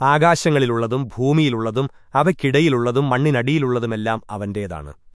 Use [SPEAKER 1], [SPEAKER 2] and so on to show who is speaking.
[SPEAKER 1] ആകാശങ്ങളിലുള്ളതും ഭൂമിയിലുള്ളതും അവയ്ക്കിടയിലുള്ളതും മണ്ണിനടിയിലുള്ളതുമെല്ലാം അവന്റേതാണ്.